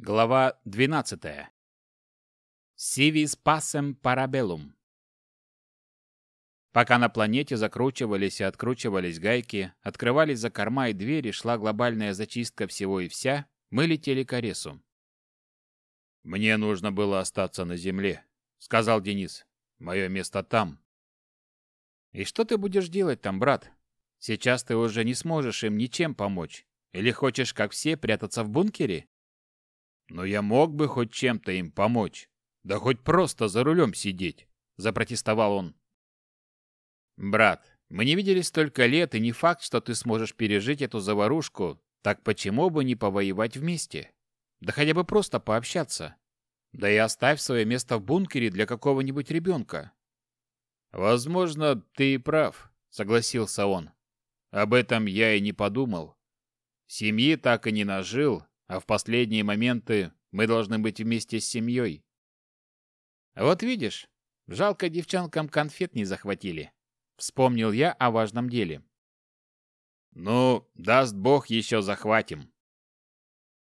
Глава 12. Сивис пассем парабеллум. Пока на планете закручивались и откручивались гайки, открывались закорма и двери, шла глобальная зачистка всего и вся, мы летели к Аресу. «Мне нужно было остаться на Земле», — сказал Денис. «Мое место там». «И что ты будешь делать там, брат? Сейчас ты уже не сможешь им ничем помочь. Или хочешь, как все, прятаться в бункере?» Но я мог бы хоть чем-то им помочь. Да хоть просто за рулем сидеть, запротестовал он. Брат, мы не виделись столько лет, и не факт, что ты сможешь пережить эту заварушку. Так почему бы не повоевать вместе? Да хотя бы просто пообщаться. Да и оставь свое место в бункере для какого-нибудь ребенка. Возможно, ты и прав, согласился он. Об этом я и не подумал. Семьи так и не нажил, а в последние моменты мы должны быть вместе с семьей. Вот видишь, жалко девчонкам конфет не захватили. Вспомнил я о важном деле. Ну, даст бог, еще захватим.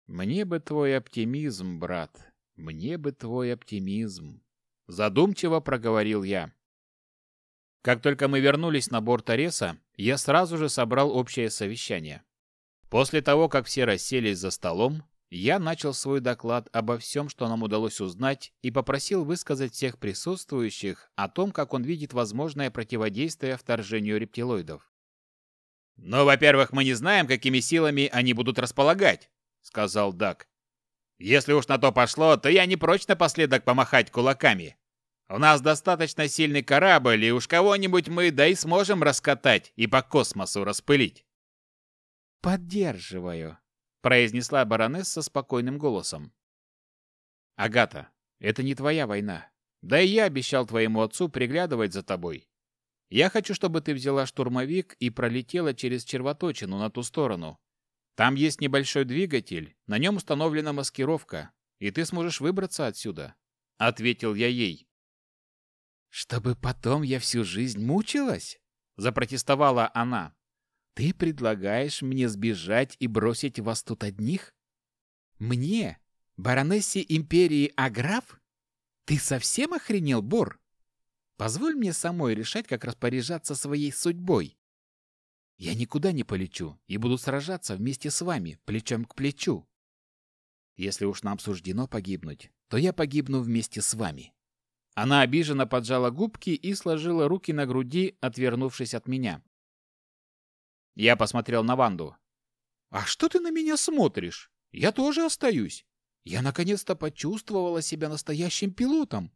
Мне бы твой оптимизм, брат. Мне бы твой оптимизм. Задумчиво проговорил я. Как только мы вернулись на борт Ареса, я сразу же собрал общее совещание. После того, как все расселись за столом, я начал свой доклад обо всем, что нам удалось узнать, и попросил высказать всех присутствующих о том, как он видит возможное противодействие вторжению рептилоидов. «Ну, во-первых, мы не знаем, какими силами они будут располагать», — сказал Дак. «Если уж на то пошло, то я не прочь напоследок помахать кулаками. У нас достаточно сильный корабль, и уж кого-нибудь мы да и сможем раскатать и по космосу распылить». «Поддерживаю», — произнесла баронесса спокойным голосом. «Агата, это не твоя война. Да и я обещал твоему отцу приглядывать за тобой. Я хочу, чтобы ты взяла штурмовик и пролетела через червоточину на ту сторону. Там есть небольшой двигатель, на нем установлена маскировка, и ты сможешь выбраться отсюда», — ответил я ей. «Чтобы потом я всю жизнь мучилась?» — запротестовала она. Ты предлагаешь мне сбежать и бросить вас тут одних? Мне, баронессе империи Аграф? Ты совсем охренел, Бор? Позволь мне самой решать, как распоряжаться своей судьбой. Я никуда не полечу и буду сражаться вместе с вами, плечом к плечу. Если уж нам суждено погибнуть, то я погибну вместе с вами. Она обиженно поджала губки и сложила руки на груди, отвернувшись от меня. Я посмотрел на Ванду. «А что ты на меня смотришь? Я тоже остаюсь. Я наконец-то почувствовала себя настоящим пилотом.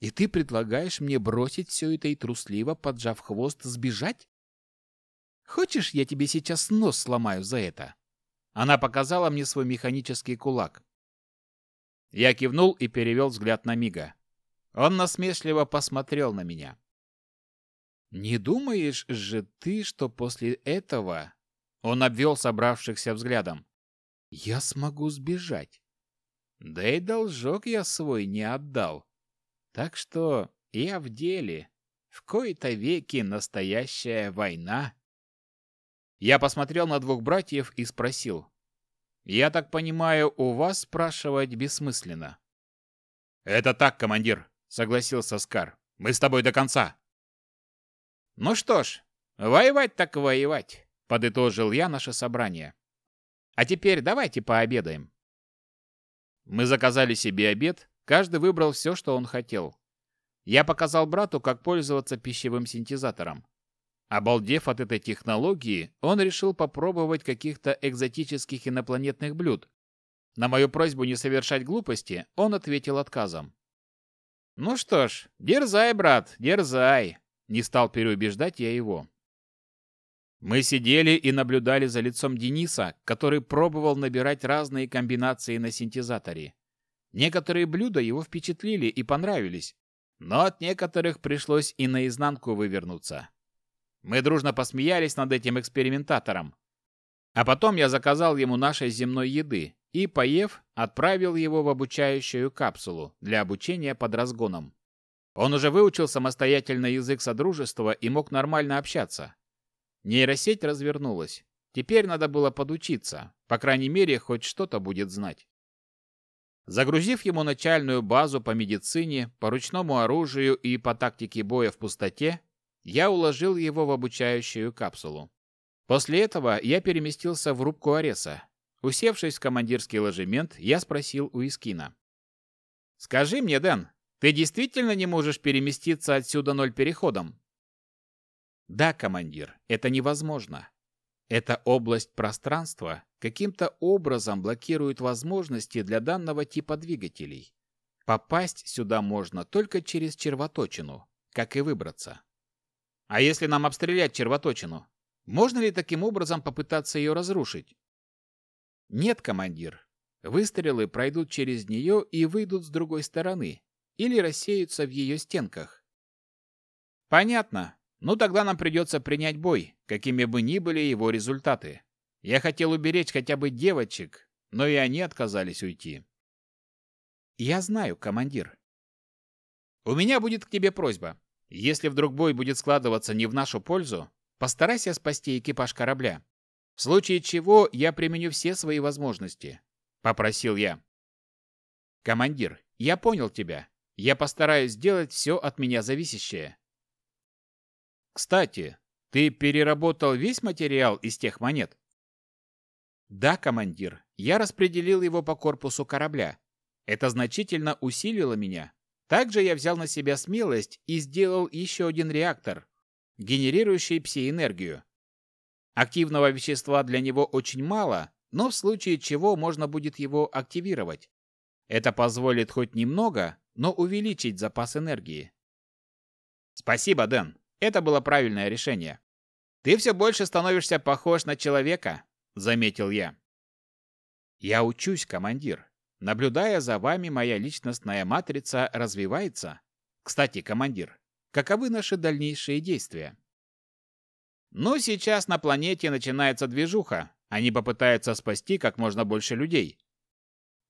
И ты предлагаешь мне бросить все это и трусливо, поджав хвост, сбежать? Хочешь, я тебе сейчас нос сломаю за это?» Она показала мне свой механический кулак. Я кивнул и перевел взгляд на Мига. Он насмешливо посмотрел на меня. Не думаешь же ты, что после этого он обвел собравшихся взглядом? Я смогу сбежать. Да и должок я свой не отдал. Так что я в деле. В кои-то веки настоящая война. Я посмотрел на двух братьев и спросил. «Я так понимаю, у вас спрашивать бессмысленно?» «Это так, командир», — согласился Скар. «Мы с тобой до конца». Ну что ж, воевать так воевать, подытожил я наше собрание. А теперь давайте пообедаем. Мы заказали себе обед, каждый выбрал все, что он хотел. Я показал брату, как пользоваться пищевым синтезатором. Обалдев от этой технологии, он решил попробовать каких-то экзотических инопланетных блюд. На мою просьбу не совершать глупости, он ответил отказом. «Ну что ж, дерзай, брат, дерзай. Не стал переубеждать я его. Мы сидели и наблюдали за лицом Дениса, который пробовал набирать разные комбинации на синтезаторе. Некоторые блюда его впечатлили и понравились, но от некоторых пришлось и наизнанку вывернуться. Мы дружно посмеялись над этим экспериментатором. А потом я заказал ему нашей земной еды и, поев, отправил его в обучающую капсулу для обучения под разгоном. Он уже выучил самостоятельно язык содружества и мог нормально общаться. Нейросеть развернулась. Теперь надо было подучиться. По крайней мере, хоть что-то будет знать. Загрузив ему начальную базу по медицине, по ручному оружию и по тактике боя в пустоте, я уложил его в обучающую капсулу. После этого я переместился в рубку Ареса. Усевшись в командирский ложемент, я спросил у Искина. «Скажи мне, Дэн, ты действительно не можешь переместиться отсюда ноль переходом?» «Да, командир, это невозможно. Эта область пространства каким-то образом блокирует возможности для данного типа двигателей. Попасть сюда можно только через червоточину, как и выбраться. А если нам обстрелять червоточину, можно ли таким образом попытаться ее разрушить? Нет, командир. Выстрелы пройдут через нее и выйдут с другой стороны, или рассеются в ее стенках. Понятно. Ну тогда нам придется принять бой, какими бы ни были его результаты. Я хотел уберечь хотя бы девочек, но и они отказались уйти. Я знаю, командир. У меня будет к тебе просьба. Если вдруг бой будет складываться не в нашу пользу, постарайся спасти экипаж корабля. В случае чего я применю все свои возможности, попросил я. Командир, я понял тебя. Я постараюсь сделать все от меня зависящее. Кстати, ты переработал весь материал из тех монет? Да, командир. Я распределил его по корпусу корабля. Это значительно усилило меня. Также я взял на себя смелость и сделал еще один реактор, генерирующий пси-энергию. Активного вещества для него очень мало, но в случае чего можно будет его активировать. Это позволит хоть немного, но увеличить запас энергии. Спасибо, Дэн. Это было правильное решение. Ты все больше становишься похож на человека, заметил я. Я учусь, командир. Наблюдая за вами, моя личностная матрица развивается. Кстати, командир, каковы наши дальнейшие действия? Ну, сейчас на планете начинается движуха. Они попытаются спасти как можно больше людей.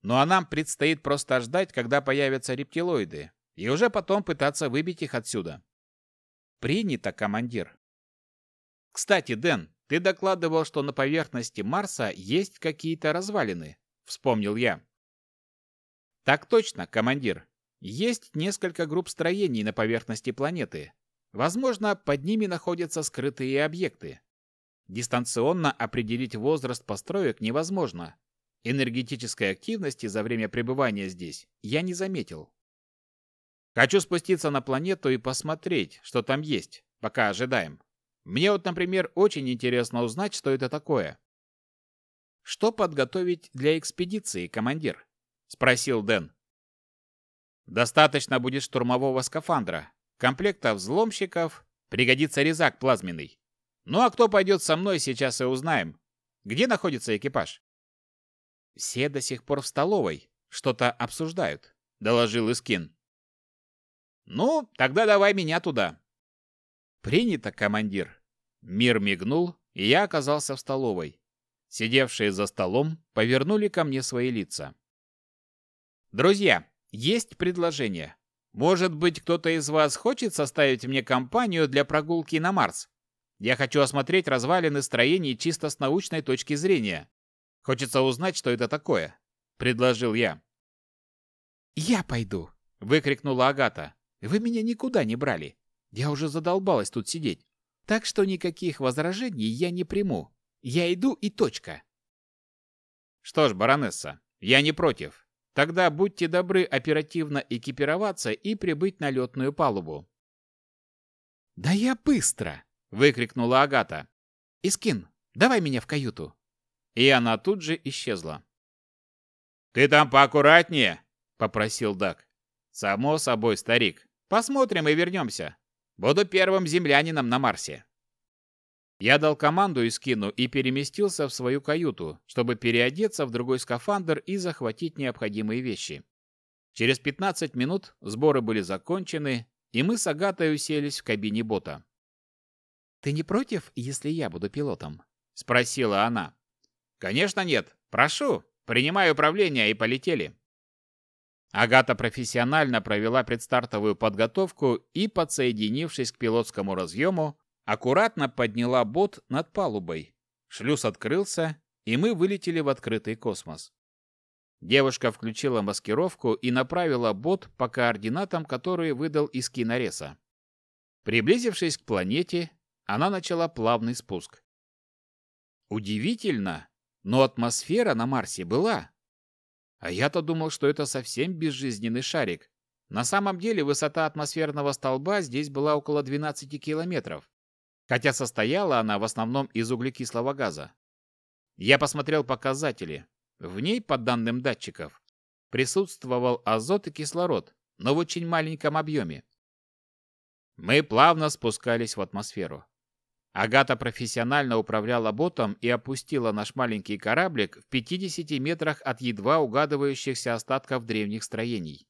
Ну а нам предстоит просто ждать, когда появятся рептилоиды, и уже потом пытаться выбить их отсюда. Принято, командир. Кстати, Дэн, ты докладывал, что на поверхности Марса есть какие-то развалины. Вспомнил я. Так точно, командир. Есть несколько групп строений на поверхности планеты. Возможно, под ними находятся скрытые объекты. Дистанционно определить возраст построек невозможно. Энергетической активности за время пребывания здесь я не заметил. Хочу спуститься на планету и посмотреть, что там есть, пока ожидаем. Мне вот, например, очень интересно узнать, что это такое. Что подготовить для экспедиции, командир? спросил Дэн. Достаточно будет штурмового скафандра, комплекта взломщиков, пригодится резак плазменный. Ну а кто пойдет со мной, сейчас и узнаем. Где находится экипаж? Все до сих пор в столовой, что-то обсуждают, доложил Искин. Ну, тогда давай меня туда. Принято, командир. Мир мигнул, и я оказался в столовой. Сидевшие за столом повернули ко мне свои лица. Друзья, есть предложение. Может быть, кто-то из вас хочет составить мне компанию для прогулки на Марс? Я хочу осмотреть развалины строений чисто с научной точки зрения. Хочется узнать, что это такое, предложил я. Я пойду, выкрикнула Агата. Вы меня никуда не брали. Я уже задолбалась тут сидеть. Так что никаких возражений я не приму. Я иду и точка. Что ж, баронесса, я не против. Тогда будьте добры оперативно экипироваться и прибыть на летную палубу. Да я быстро, выкрикнула Агата. Искин, давай меня в каюту. И она тут же исчезла. Ты там поаккуратнее, попросил Дак. Само собой, старик. Посмотрим и вернемся. Буду первым землянином на Марсе. Я дал команду Искину и переместился в свою каюту, чтобы переодеться в другой скафандр и захватить необходимые вещи. Через 15 минут сборы были закончены, и мы с Агатой уселись в кабине бота. «Ты не против, если я буду пилотом?» — спросила она. «Конечно нет. Прошу. Принимай управление и полетели». Агата профессионально провела предстартовую подготовку и, подсоединившись к пилотскому разъему, аккуратно подняла бот над палубой. Шлюз открылся, и мы вылетели в открытый космос. Девушка включила маскировку и направила бот по координатам, которые выдал из кинореса. Приблизившись к планете, она начала плавный спуск. Удивительно, но атмосфера на Марсе была. А я-то думал, что это совсем безжизненный шарик. На самом деле высота атмосферного столба здесь была около 12 километров, хотя состояла она в основном из углекислого газа. Я посмотрел показатели. В ней, по данным датчиков, присутствовал азот и кислород, но в очень маленьком объеме. Мы плавно спускались в атмосферу. Агата профессионально управляла ботом и опустила наш маленький кораблик в 50 метрах от едва угадывающихся остатков древних строений.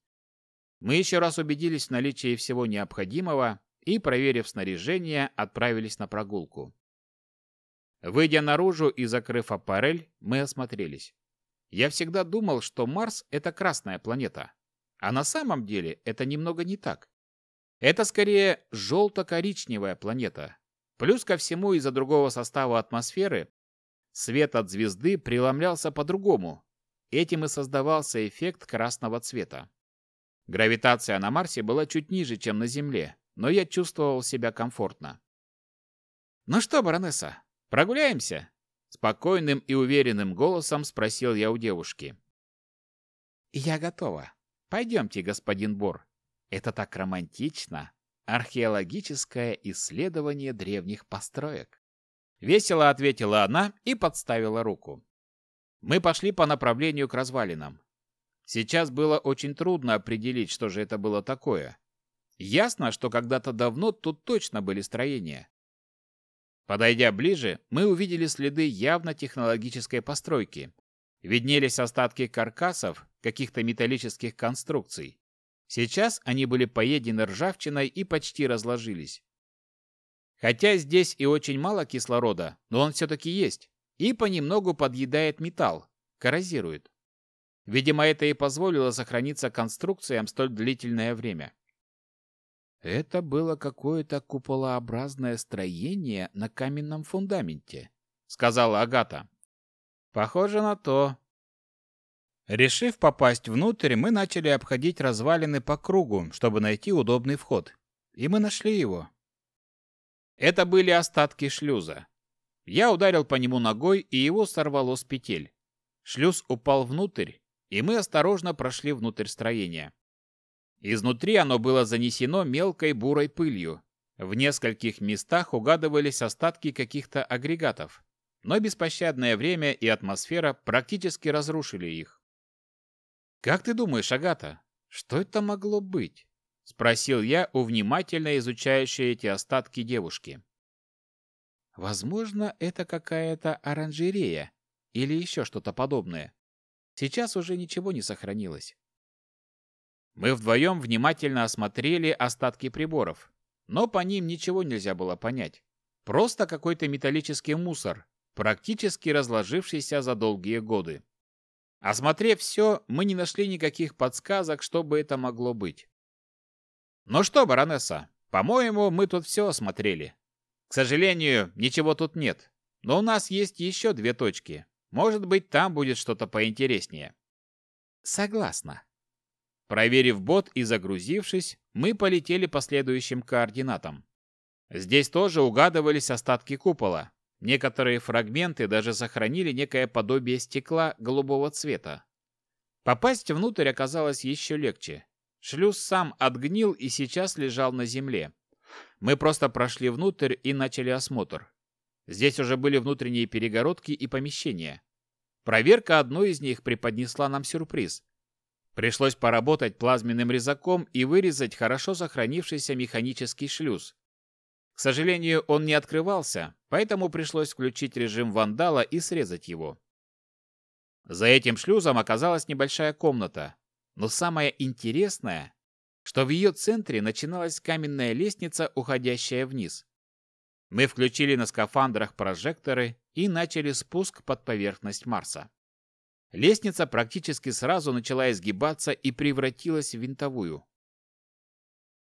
Мы еще раз убедились в наличии всего необходимого и, проверив снаряжение, отправились на прогулку. Выйдя наружу и закрыв аппарель, мы осмотрелись. Я всегда думал, что Марс — это красная планета. А на самом деле это немного не так. Это скорее желто-коричневая планета. Плюс ко всему из-за другого состава атмосферы свет от звезды преломлялся по-другому. Этим и создавался эффект красного цвета. Гравитация на Марсе была чуть ниже, чем на Земле, но я чувствовал себя комфортно. «Ну что, баронесса, прогуляемся?» Спокойным и уверенным голосом спросил я у девушки. «Я готова. Пойдемте, господин Бор. Это так романтично. Археологическое исследование древних построек». Весело ответила она и подставила руку. Мы пошли по направлению к развалинам. Сейчас было очень трудно определить, что же это было такое. Ясно, что когда-то давно тут точно были строения. Подойдя ближе, мы увидели следы явно технологической постройки. Виднелись остатки каркасов, каких-то металлических конструкций. Сейчас они были поедены ржавчиной и почти разложились. Хотя здесь и очень мало кислорода, но он все-таки есть. И понемногу подъедает металл, коррозирует. Видимо, это и позволило сохраниться конструкциям столь длительное время. Это было какое-то куполообразное строение на каменном фундаменте, сказала Агата. Похоже на то. Решив попасть внутрь, мы начали обходить развалины по кругу, чтобы найти удобный вход. И мы нашли его. Это были остатки шлюза. Я ударил по нему ногой, и его сорвало с петель. Шлюз упал внутрь, и мы осторожно прошли внутрь строения. Изнутри оно было занесено мелкой бурой пылью. В нескольких местах угадывались остатки каких-то агрегатов, но беспощадное время и атмосфера практически разрушили их. «Как ты думаешь, Агата, что это могло быть?» — спросил я у внимательно изучающей эти остатки девушки. «Возможно, это какая-то оранжерея или еще что-то подобное. Сейчас уже ничего не сохранилось. Мы вдвоем внимательно осмотрели остатки приборов, но по ним ничего нельзя было понять. Просто какой-то металлический мусор, практически разложившийся за долгие годы. Осмотрев все, мы не нашли никаких подсказок, что бы это могло быть. «Ну что, баронесса, по-моему, мы тут все осмотрели. К сожалению, ничего тут нет, но у нас есть еще две точки. Может быть, там будет что-то поинтереснее». «Согласна», Проверив бот и загрузившись, мы полетели по следующим координатам. Здесь тоже угадывались остатки купола. Некоторые фрагменты даже сохранили некое подобие стекла голубого цвета. Попасть внутрь оказалось еще легче. Шлюз сам отгнил и сейчас лежал на земле. Мы просто прошли внутрь и начали осмотр. Здесь уже были внутренние перегородки и помещения. Проверка одной из них преподнесла нам сюрприз. Пришлось поработать плазменным резаком и вырезать хорошо сохранившийся механический шлюз. К сожалению, он не открывался, поэтому пришлось включить режим вандала и срезать его. За этим шлюзом оказалась небольшая комната. Но самое интересное, что в ее центре начиналась каменная лестница, уходящая вниз. Мы включили на скафандрах прожекторы и начали спуск под поверхность Марса. Лестница практически сразу начала изгибаться и превратилась в винтовую.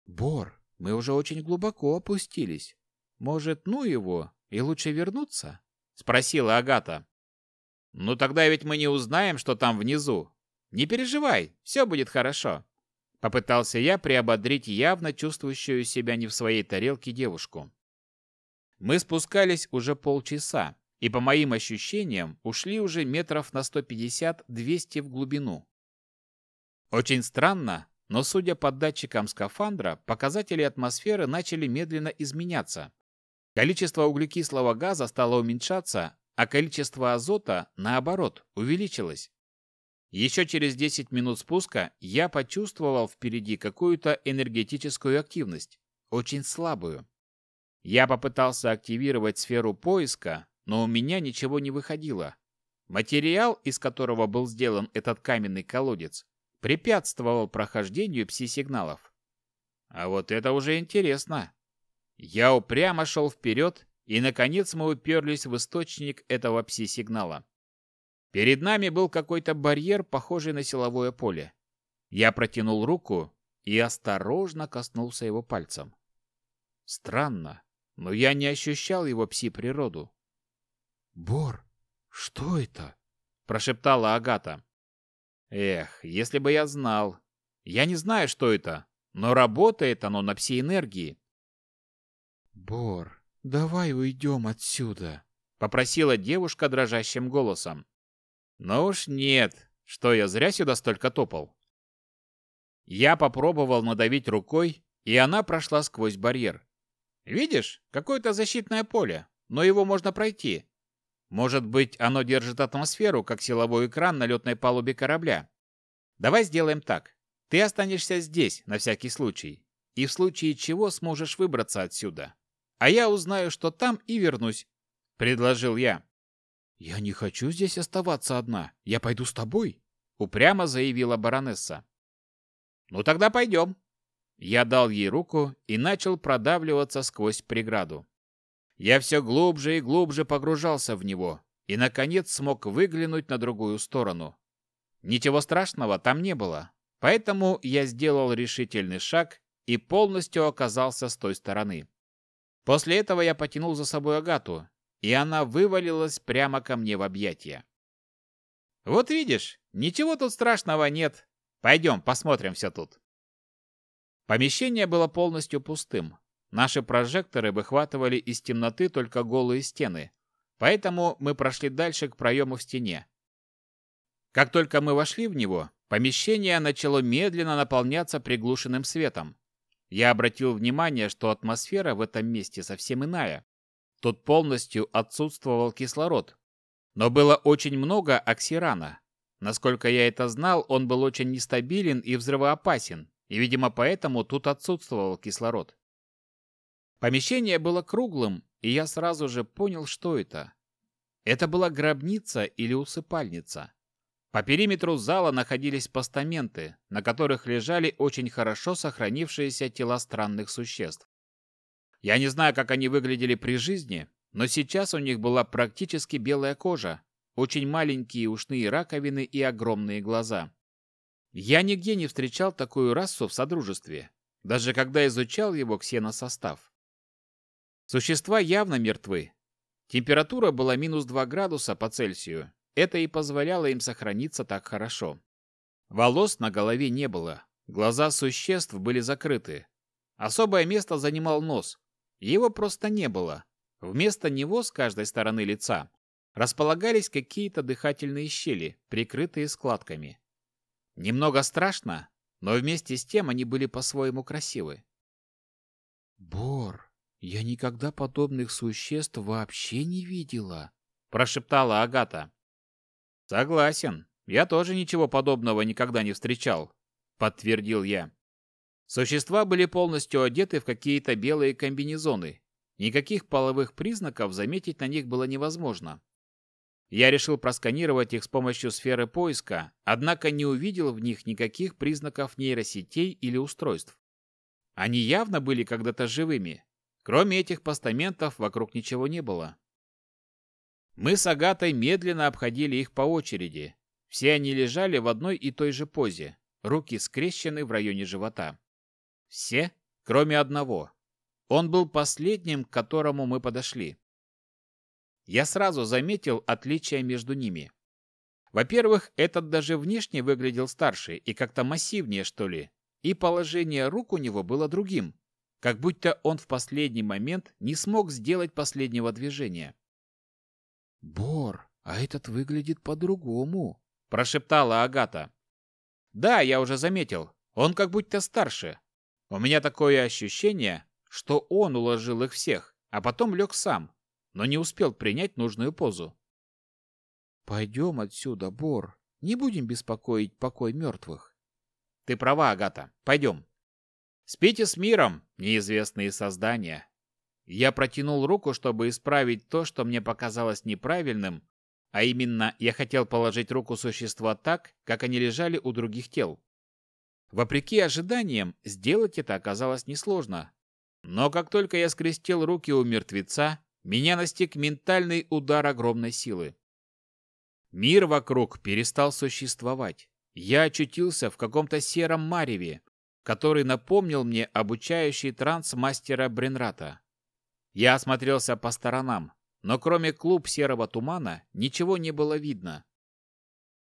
«Бор, мы уже очень глубоко опустились. Может, ну его, и лучше вернуться?» — спросила Агата. «Ну тогда ведь мы не узнаем, что там внизу. Не переживай, все будет хорошо. Попытался я приободрить явно чувствующую себя не в своей тарелке девушку. Мы спускались уже полчаса, и по моим ощущениям ушли уже метров на 150-200 в глубину. Очень странно, но судя по датчикам скафандра, показатели атмосферы начали медленно изменяться. Количество углекислого газа стало уменьшаться, а количество азота, наоборот, увеличилось. Еще через 10 минут спуска я почувствовал впереди какую-то энергетическую активность, очень слабую. Я попытался активировать сферу поиска, но у меня ничего не выходило. Материал, из которого был сделан этот каменный колодец, препятствовал прохождению пси-сигналов. А вот это уже интересно. Я упрямо шел вперед, и, наконец, мы уперлись в источник этого пси-сигнала. Перед нами был какой-то барьер, похожий на силовое поле. Я протянул руку и осторожно коснулся его пальцем. Странно, но я не ощущал его пси-природу. «Бор, что это?» – прошептала Агата. «Эх, если бы я знал. Я не знаю, что это, но работает оно на пси-энергии». «Бор, давай уйдем отсюда», – попросила девушка дрожащим голосом. «Ну уж нет, что я зря сюда столько топал». Я попробовал надавить рукой, и она прошла сквозь барьер. «Видишь, какое-то защитное поле, но его можно пройти. Может быть, оно держит атмосферу, как силовой экран на летной палубе корабля. Давай сделаем так. Ты останешься здесь, на всякий случай. И в случае чего сможешь выбраться отсюда. А я узнаю, что там, и вернусь. Предложил я. «Я не хочу здесь оставаться одна. Я пойду с тобой», — упрямо заявила баронесса. «Ну тогда пойдем». Я дал ей руку и начал продавливаться сквозь преграду. Я все глубже и глубже погружался в него и, наконец, смог выглянуть на другую сторону. Ничего страшного там не было, поэтому я сделал решительный шаг и полностью оказался с той стороны. После этого я потянул за собой Агату, и она вывалилась прямо ко мне в объятия. «Вот видишь, ничего тут страшного нет. Пойдем, посмотрим все тут». Помещение было полностью пустым. Наши прожекторы выхватывали из темноты только голые стены, поэтому мы прошли дальше к проему в стене. Как только мы вошли в него, помещение начало медленно наполняться приглушенным светом. Я обратил внимание, что атмосфера в этом месте совсем иная. Тут полностью отсутствовал кислород, но было очень много оксирана. Насколько я это знал, он был очень нестабилен и взрывоопасен, и, видимо, поэтому тут отсутствовал кислород. Помещение было круглым, и я сразу же понял, что это. Это была гробница или усыпальница. По периметру зала находились постаменты, на которых лежали очень хорошо сохранившиеся тела странных существ. Я не знаю, как они выглядели при жизни, но сейчас у них была практически белая кожа, очень маленькие ушные раковины и огромные глаза. Я нигде не встречал такую расу в Содружестве, даже когда изучал его ксеносостав. Существа явно мертвы. Температура была минус 2 градуса по Цельсию. Это и позволяло им сохраниться так хорошо. Волос на голове не было. Глаза существ были закрыты. Особое место занимал нос. Его просто не было. Вместо него с каждой стороны лица располагались какие-то дыхательные щели, прикрытые складками. Немного страшно, но вместе с тем они были по-своему красивы. «Бор!» «Я никогда подобных существ вообще не видела», – прошептала Агата. «Согласен. Я тоже ничего подобного никогда не встречал», – подтвердил я. Существа были полностью одеты в какие-то белые комбинезоны. Никаких половых признаков заметить на них было невозможно. Я решил просканировать их с помощью сферы поиска, однако не увидел в них никаких признаков нейросетей или устройств. Они явно были когда-то живыми, Кроме этих постаментов вокруг ничего не было. Мы с Агатой медленно обходили их по очереди. Все они лежали в одной и той же позе, руки скрещены в районе живота. Все, кроме одного. Он был последним, к которому мы подошли. Я сразу заметил отличия между ними. Во-первых, этот даже внешне выглядел старше и как-то массивнее, что ли, и положение рук у него было другим, как будто он в последний момент не смог сделать последнего движения. «Бор, а этот выглядит по-другому», – прошептала Агата. «Да, я уже заметил. Он как будто старше. У меня такое ощущение, что он уложил их всех, а потом лег сам, но не успел принять нужную позу. «Пойдем отсюда, Бор. Не будем беспокоить покой мертвых». «Ты права, Агата. Пойдем». «Спите с миром, неизвестные создания». Я протянул руку, чтобы исправить то, что мне показалось неправильным, а именно я хотел положить руку существа так, как они лежали у других тел. Вопреки ожиданиям, сделать это оказалось несложно. Но как только я скрестил руки у мертвеца, меня настиг ментальный удар огромной силы. Мир вокруг перестал существовать. Я очутился в каком-то сером мареве, который напомнил мне обучающий транс мастера Бренрата. Я осмотрелся по сторонам, но кроме клуб серого тумана ничего не было видно.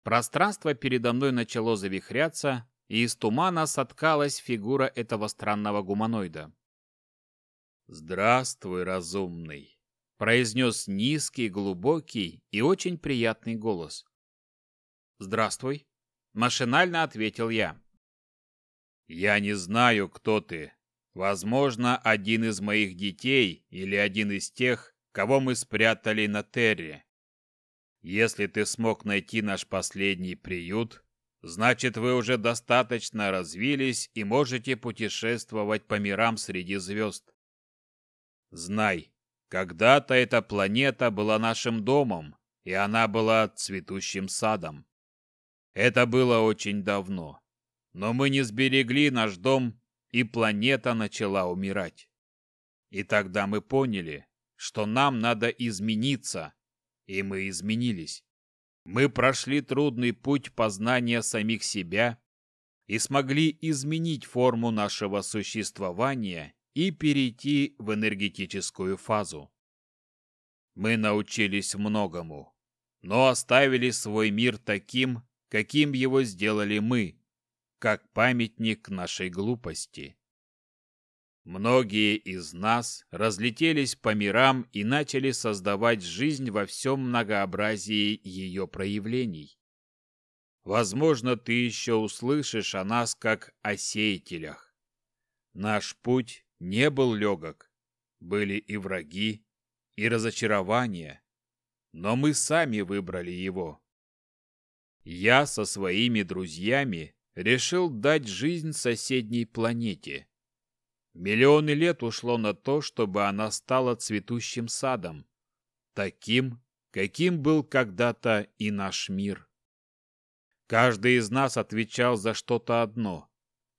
Пространство передо мной начало завихряться, и из тумана соткалась фигура этого странного гуманоида. «Здравствуй, разумный!» — произнес низкий, глубокий и очень приятный голос. «Здравствуй!» — машинально ответил я. «Я не знаю, кто ты. Возможно, один из моих детей или один из тех, кого мы спрятали на Терре. Если ты смог найти наш последний приют, Значит, вы уже достаточно развились и можете путешествовать по мирам среди звезд. Знай, когда-то эта планета была нашим домом, и она была цветущим садом. Это было очень давно. Но мы не сберегли наш дом, и планета начала умирать. И тогда мы поняли, что нам надо измениться, и мы изменились. Мы прошли трудный путь познания самих себя и смогли изменить форму нашего существования и перейти в энергетическую фазу. Мы научились многому, но оставили свой мир таким, каким его сделали мы, как памятник нашей глупости. Многие из нас разлетелись по мирам и начали создавать жизнь во всем многообразии ее проявлений. Возможно, ты еще услышишь о нас как о сеятелях. Наш путь не был легок. Были и враги, и разочарования, но мы сами выбрали его. Я со своими друзьями решил дать жизнь соседней планете – Миллионы лет ушло на то, чтобы она стала цветущим садом, таким, каким был когда-то и наш мир. Каждый из нас отвечал за что-то одно.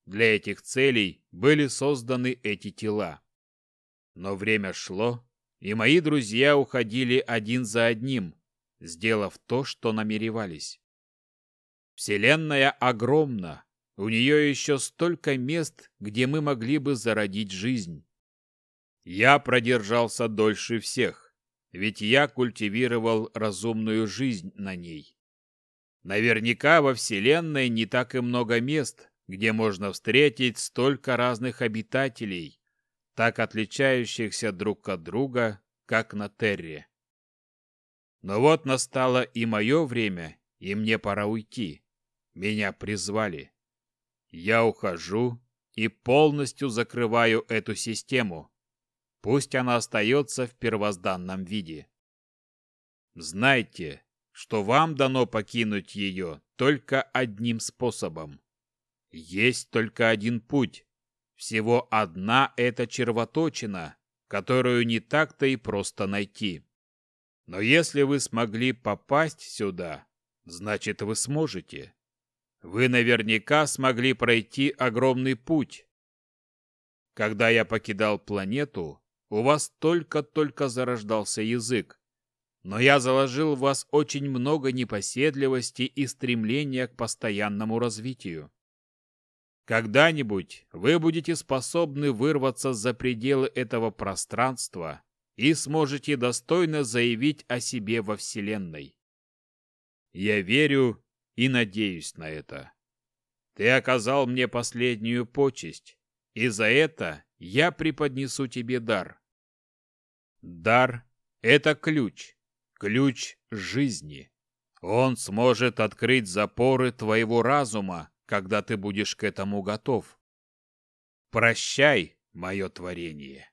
Для этих целей были созданы эти тела. Но время шло, и мои друзья уходили один за одним, сделав то, что намеревались. Вселенная огромна, у нее еще столько мест, где мы могли бы зародить жизнь. Я продержался дольше всех, ведь я культивировал разумную жизнь на ней. Наверняка во Вселенной не так и много мест, где можно встретить столько разных обитателей, так отличающихся друг от друга, как на Терре. Но вот настало и мое время, и мне пора уйти. Меня призвали. Я ухожу и полностью закрываю эту систему. Пусть она остается в первозданном виде. Знайте, что вам дано покинуть ее только одним способом. Есть только один путь. Всего одна эта червоточина, которую не так-то и просто найти. Но если вы смогли попасть сюда, значит вы сможете. Вы наверняка смогли пройти огромный путь. Когда я покидал планету, у вас только-только зарождался язык, но я заложил в вас очень много непоседливости и стремления к постоянному развитию. Когда-нибудь вы будете способны вырваться за пределы этого пространства и сможете достойно заявить о себе во Вселенной. Я верю и надеюсь на это. Ты оказал мне последнюю почесть, и за это я преподнесу тебе дар. Дар — это ключ, ключ жизни. Он сможет открыть запоры твоего разума, когда ты будешь к этому готов. Прощай, мое творение.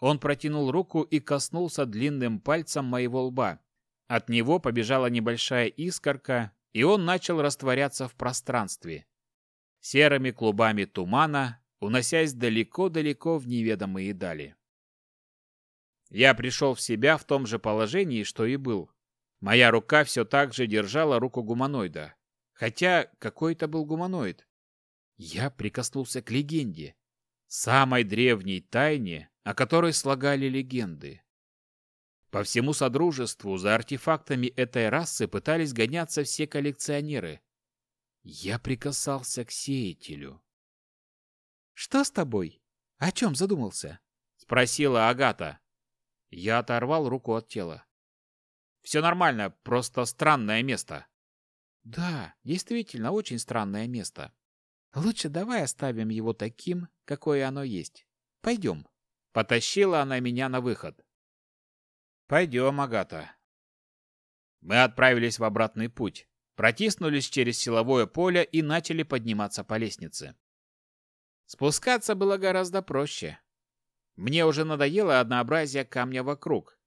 Он протянул руку и коснулся длинным пальцем моего лба. От него побежала небольшая искорка, и он начал растворяться в пространстве. Серыми клубами тумана, уносясь далеко-далеко в неведомые дали. Я пришел в себя в том же положении, что и был. Моя рука все так же держала руку гуманоида. Хотя какой это был гуманоид? Я прикоснулся к легенде. Самой древней тайне, о которой слагали легенды. По всему Содружеству за артефактами этой расы пытались гоняться все коллекционеры. Я прикасался к сеятелю. «Что с тобой? О чем задумался?» — спросила Агата. Я оторвал руку от тела. «Все нормально, просто странное место». «Да, действительно, очень странное место. Лучше давай оставим его таким, какое оно есть. Пойдем». Потащила она меня на выход. «Пойдем, Агата». Мы отправились в обратный путь, протиснулись через силовое поле и начали подниматься по лестнице. Спускаться было гораздо проще. Мне уже надоело однообразие камня вокруг.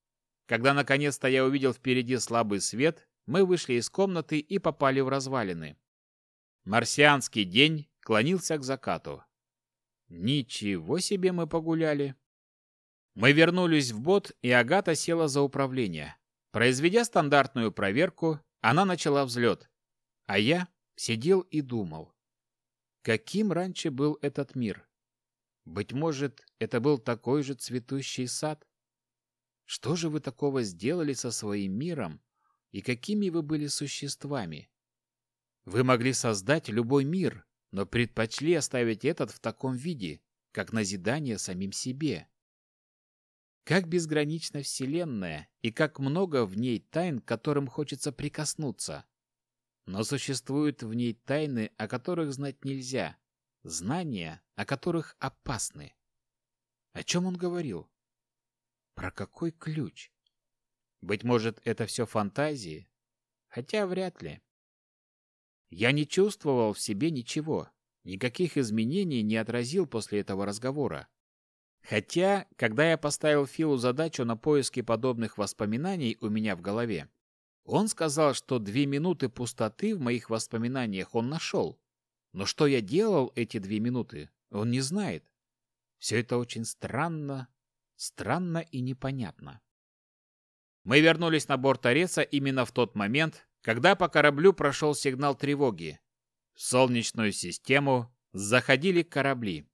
Когда наконец-то я увидел впереди слабый свет, мы вышли из комнаты и попали в развалины. Марсианский день клонился к закату. Ничего себе мы погуляли. Мы вернулись в бот, и Агата села за управление. Произведя стандартную проверку, она начала взлет. А я сидел и думал. Каким раньше был этот мир? Быть может, это был такой же цветущий сад? Что же вы такого сделали со своим миром, и какими вы были существами? Вы могли создать любой мир, но предпочли оставить этот в таком виде, как назидание самим себе. Как безгранична Вселенная, и как много в ней тайн, которым хочется прикоснуться. Но существуют в ней тайны, о которых знать нельзя, знания, о которых опасны. О чем он говорил? Про какой ключ? Быть может, это все фантазии? Хотя вряд ли. Я не чувствовал в себе ничего, никаких изменений не отразил после этого разговора. Хотя, когда я поставил Филу задачу на поиски подобных воспоминаний у меня в голове, он сказал, что две минуты пустоты в моих воспоминаниях он нашел. Но что я делал эти две минуты, он не знает. Все это очень странно, странно и непонятно. Мы вернулись на борт Ореца именно в тот момент, когда по кораблю прошел сигнал тревоги. В Солнечную систему заходили корабли.